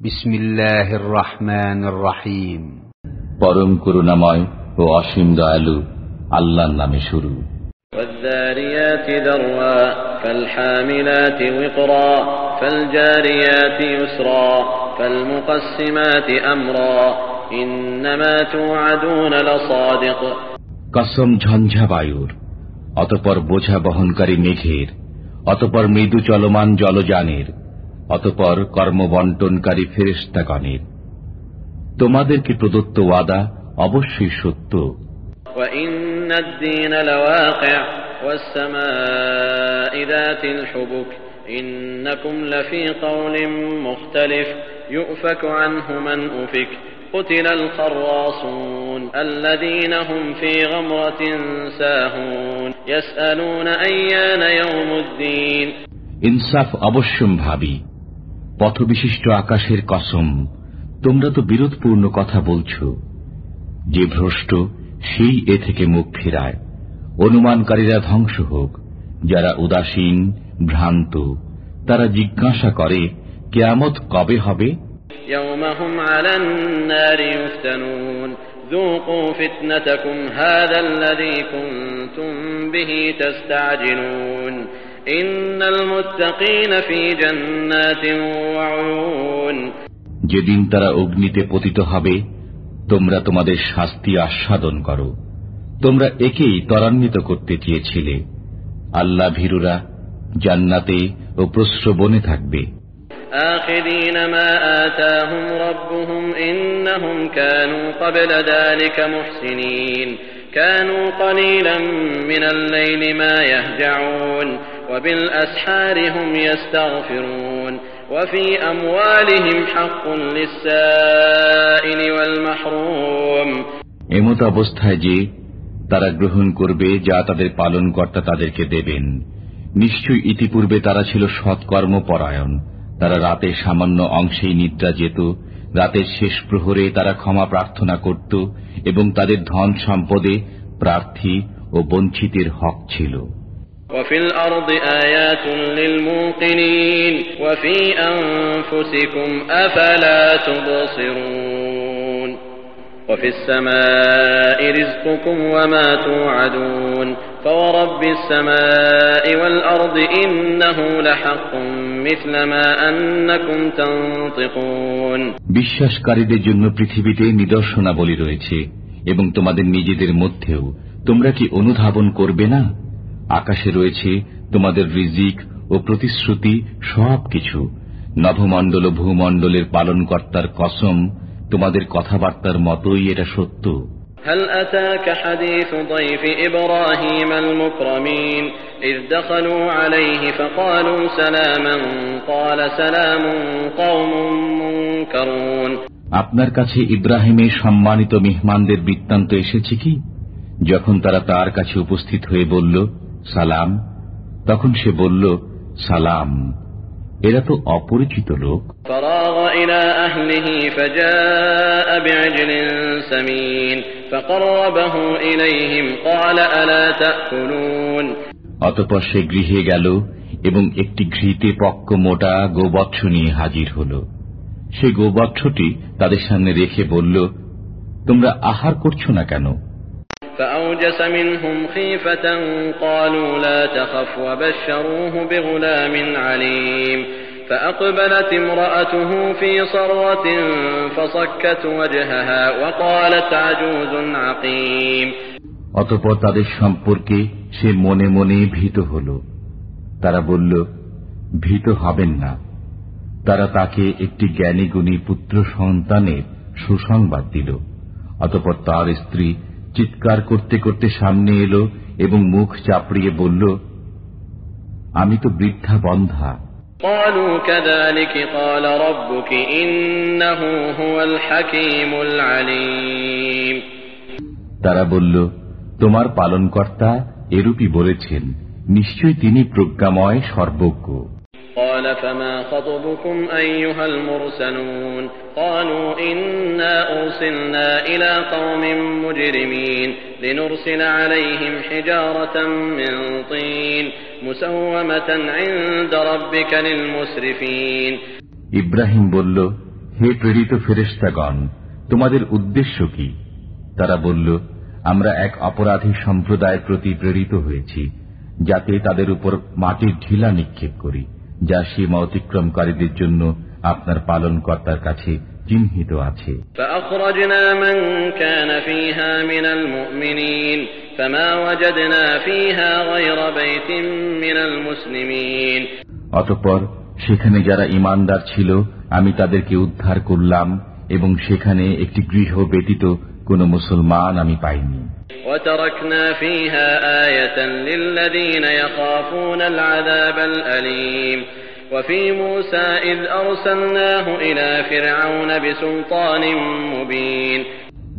বিসমিল্লাহির রহমানির রহিম পরম করুণাময় ও অসীম দয়ালু আল্লাহর নামে শুরু والذاريات ذروا فالحاملات وقرا فالجاريات يسرا فالمقسمات أمرا إنما توعدون لصادق কসম ঝঞ্ঝা বায়ুর অতপর বোঝা বহনকারী মেঘের অতপর মৃদু চলমান জলযানের অতপর কর্মবন্টনকারী ফেরেস্তাগণের তোমাদেরকে প্রদত্ত ওয়াদা অবশ্যই সত্য وإن الدين لواقع والسماء ذات الحبك إنكم لفي قول مختلف يؤفك عنه من أفك قتل الخراصون الذين هم في غمرة ساهون يسألون أيان يوم الدين ইনসাফ অবশ্যম ভাবি পথবিশিষ্ট আকাশের কসম তোমরা তো বিরোধপূর্ণ কথা বলছ যে ভ্রষ্ট সেই এ থেকে মুখ ফেরায় অনুমানকারীরা ধ্বংস হোক যারা উদাসীন ভ্রান্ত তারা জিজ্ঞাসা করে কেয়ামত কবে হবে يوم هم على النار يفتنون ذوقوا فتنتكم هذا الذي كنتم به تستعجلون إن المتقين في جنات وعيون যেদিন তারা অগ্নিতে পতিত হবে তোমরা তোমাদের শাস্তি আস্বাদন করো তোমরা একেই ত্বরান্বিত করতে চেয়েছিলে আল্লাহ ভীরুরা জান্নাতে ও প্রশ্রবনে থাকবে آخذين ما آتاهم ربهم إنهم كانوا قبل ذلك محسنين كانوا قليلا من الليل ما يهجعون وبالأسحار هم يستغفرون وفي أموالهم حق للسائل والمحروم এমত অবস্থায় যে তারা গ্রহণ করবে যা তাদের পালনকর্তা তাদেরকে দেবেন নিশ্চয়ই ইতিপূর্বে তারা ছিল সৎকর্মপরায়ণ তারা রাতের সামান্য অংশেই নিদ্রা যেত রাতের শেষ প্রহরে তারা ক্ষমা প্রার্থনা করত এবং তাদের ধন সম্পদে প্রার্থী ও বঞ্চিতের হক ছিল وفي الأرض آيات للموقنين وفي أنفسكم أفلا تبصرون وفي السماء رزقكم وما توعدون فورب السماء والأرض إنه لحق مثل ما أنكم تنطقون বিশ্বাসকারীদের জন্য পৃথিবীতে নিদর্শনাবলী রয়েছে এবং তোমাদের নিজেদের মধ্যেও তোমরা কি অনুধাবন করবে না আকাশে রয়েছে তোমাদের রিজিক ও প্রতিশ্রুতি সবকিছু নভমণ্ডল ও ভূমণ্ডলের পালনকর্তার কসম তোমাদের কথাবার্তার মতোই এটা সত্য هل أتاك حديث ضيف إبراهيم المكرمين إذ دخلوا عليه فقالوا سلاما قال سلام قوم منكرون আপনার কাছে ইব্রাহিমের সম্মানিত মেহমানদের বৃত্তান্ত এসেছে কি যখন তারা তার কাছে উপস্থিত হয়ে বলল সালাম। তখন সে বলল সালাম এরা তো অপরিচিত লোক। অতপর সে গৃহে গেল এবং একটি ঘৃতে পক্ক মোটা গোবৎস নিয়ে হাজির হল। সে গোবৎসটি তাদের সামনে রেখে বলল তোমরা আহার করছ না কেন? فأوجس منهم خيفة قالوا لا تخف وبشروه بغلام عليم فأقبلت امرأته في صرة فصكت وجهها وقالت عجوز عقيم অতপর তাদের সম্পর্কে সে মনে মনে ভীত হল তারা বলল ভীত হবেন না তারা তাকে একটি জ্ঞানীগুণী পুত্র সন্তানের সুসংবাদ দিল অতপর তার স্ত্রী চিৎকার করতে করতে সামনে এল এবং মুখ চাপড়িয়ে বলল আমি তো বৃদ্ধা বন্ধা। তারা বলল তোমার পালনকর্তা এরূপই বলেছেন নিশ্চয় তিনি প্রজ্ঞাময় সর্বজ্ঞ। قال فما خطبكم أيها المرسلون قالوا إنا أرسلنا إلى قوم مجرمين لنرسل عليهم حجارة من طين مسومة عند ربك للمسرفين ইব্রাহিম বলল হে প্রেরিত ফেরেস্তাগণ তোমাদের উদ্দেশ্য কি তারা বলল আমরা এক অপরাধী সম্প্রদায়ের প্রতি প্রেরিত হয়েছি যাতে তাদের উপর মাটির ঢিলা নিক্ষেপ করি যা সীমা অতিক্রমকারীদের জন্য আপনার পালন কর্তার কাছে চিহ্নিত আছে। অতপর সেখানে যারা ইমানদার ছিল আমি তাদেরকে উদ্ধার করলাম এবং সেখানে একটি গৃহ ব্যতীত কোন মুসলমান আমি পাইনি। وتركنا فيها آية للذين يخافون العذاب الأليم وفي موسى إذ أرسلناه إلى فرعون بسلطان مبين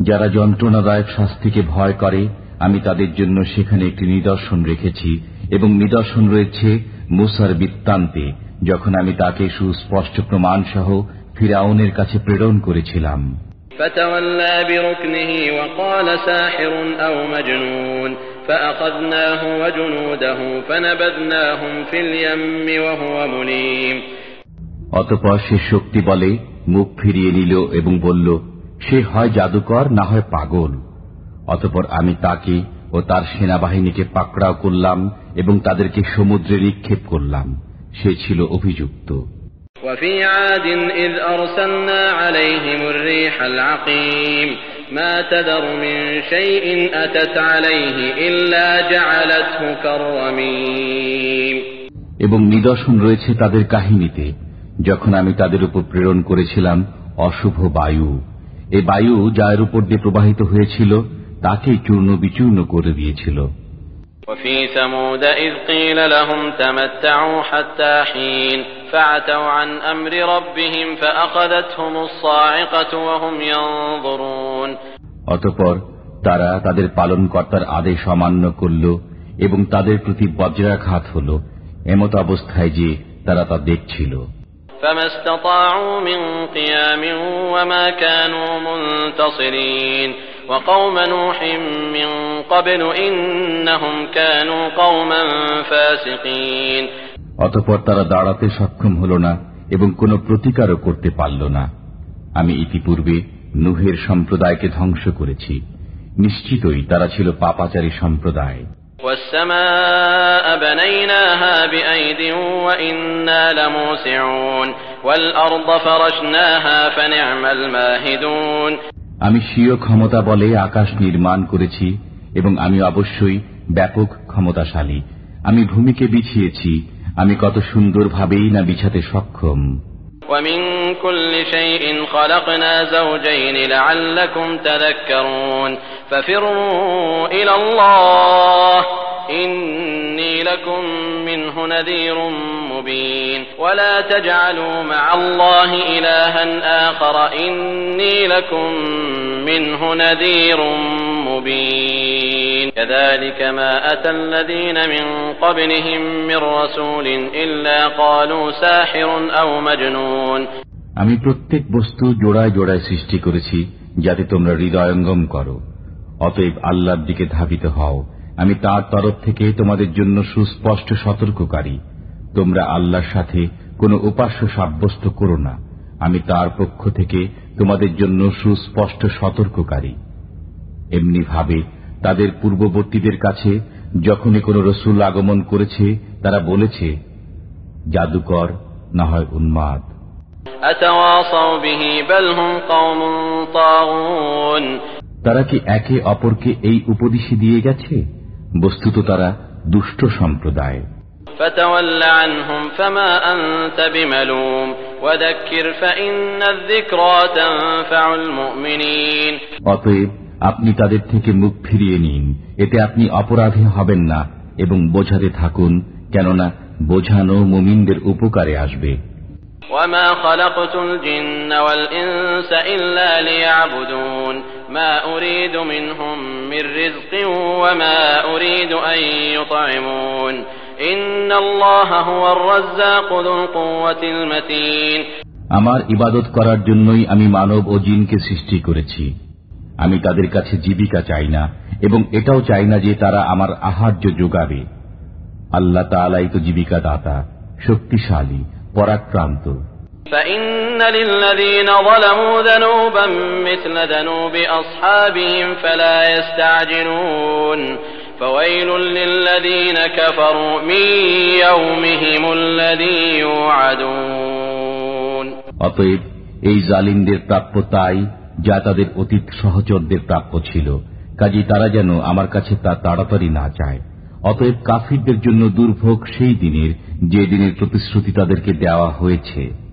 যারা যন্ত্রণাদায়ক শাস্তিকে ভয় করে আমি তাদের জন্য সেখানে একটি নিদর্শন রেখেছি এবং নিদর্শন রয়েছে মুসার বৃত্তান্তে যখন আমি তাকে সুস্পষ্ট প্রমাণ সহ ফিরাউনের কাছে প্রেরণ করেছিলাম فتولى بركنه وقال ساحر أو مجنون فأخذناه وجنوده فنبذناهم في اليم وهو مليم অতপর সে শক্তি বলে মুখ ফিরিয়ে নিল এবং বলল সে হয় জাদুকর না হয় পাগল অতপর আমি তাকে ও তার সেনাবাহিনীকে পাকড়াও করলাম এবং তাদেরকে সমুদ্রে নিক্ষেপ করলাম সে ছিল অভিযুক্ত وفي عاد إذ أرسلنا عليهم الريح العقيم ما تذر من شيء أتت عليه إلا جعلته كالرميم এবং নিদর্শন রয়েছে তাদের কাহিনীতে যখন আমি তাদের উপর প্রেরণ করেছিলাম অশুভ বায়ু এ বায়ু যার উপর দিয়ে প্রবাহিত হয়েছিল তাকেই চূর্ণ বিচূর্ণ করে দিয়েছিল وفي ثمود إذ قيل لهم تمتعوا حتى حين فعتوا عن أمر ربهم فأخذتهم الصاعقة وهم ينظرون অতপর তারা তাদের পালনকর্তার আদেশ অমান্য করল এবং তাদের প্রতি বজ্রাঘাত হল এমত অবস্থায় যে তারা তা দেখছিল فما استطاعوا من قيام وما كانوا منتصرين وقوم نوح من قبل إنهم كانوا قوما فاسقين অতপর তারা দাঁড়াতে সক্ষম হল না এবং কোনো প্রতিকারও করতে পারল না আমি ইতিপূর্বে নুহের সম্প্রদায়কে ধ্বংস করেছি নিশ্চিতই তারা ছিল পাপাচারী সম্প্রদায় আমি স্বীয় ক্ষমতা বলে আকাশ নির্মাণ করেছি এবং আমি অবশ্যই ব্যাপক ক্ষমতাশালী। আমি ভূমিকে বিছিয়েছি। আমি কত সুন্দরভাবেই না বিছাতে সক্ষম। ইন্নি লাকুম মিনহু নাযীরুম মুবীন ولا تجعلوا مع الله إلها آخر إني لكم منه نذير مبين كذلك ما أتى الذين من قبلهم من رسول إلا قالوا ساحر أو مجنون আমি প্রত্যেক বস্তু জোড়ায় জোড়ায় সৃষ্টি করেছি যাতে তোমরা হৃদয়ঙ্গম করো অতএব আল্লাহর দিকে ধাবিত হও আমি তার তরফ থেকে তোমাদের জন্য সুস্পষ্ট সতর্ককারী তোমরা আল্লাহর সাথে কোনো উপাস্য সাব্যস্ত করো না। আমি তার পক্ষ থেকে তোমাদের জন্য সুস্পষ্ট সতর্ককারী। এমনি ভাবে তাদের পূর্ববর্তীদের কাছে যখনই কোন রসুল আগমন করেছে তারা বলেছে জাদুকর না হয় উন্মাদ। তারা কি একে অপরকে এই উপদেশে দিয়ে গেছে? বস্তুত তারা দুষ্ট সম্প্রদায়। অতএব আপনি তাদের থেকে মুখ ফিরিয়ে নিন এতে আপনি অপরাধী হবেন না এবং বোঝাতে থাকুন কেননা বোঝানো মুমিনদের উপকারে আসবে وما خلقت الجن والإنس إلا ليعبدون ما أريد منهم من رزق وما أريد أن يطعمون إن الله هو الرزاق ذو القوة المتين আমার ইবাদত করার জন্যই আমি মানব ও জিনকে সৃষ্টি করেছি আমি তাদের কাছে জীবিকা চাই না এবং এটাও চাই না যে তারা আমার আহার্য যোগাবে আল্লাহ তালাই তো জীবিকা দাতা শক্তিশালী পরাক্রান্ত فإن للذين ظلموا ذنوبا مثل ذنوب أصحابهم فلا يستعجلون অতএব এই জালিমদের প্রাপ্য তাই যা তাদের অতীত সহচরদের প্রাপ্য ছিল। কাজী তারা যেন আমার কাছে তা তাড়াতাড়ি না চায়। অতএব কাফিরদের জন্য দুর্ভোগ সেই দিনের, যে দিনের প্রতিশ্রুতি তাদেরকে দেওয়া হয়েছে।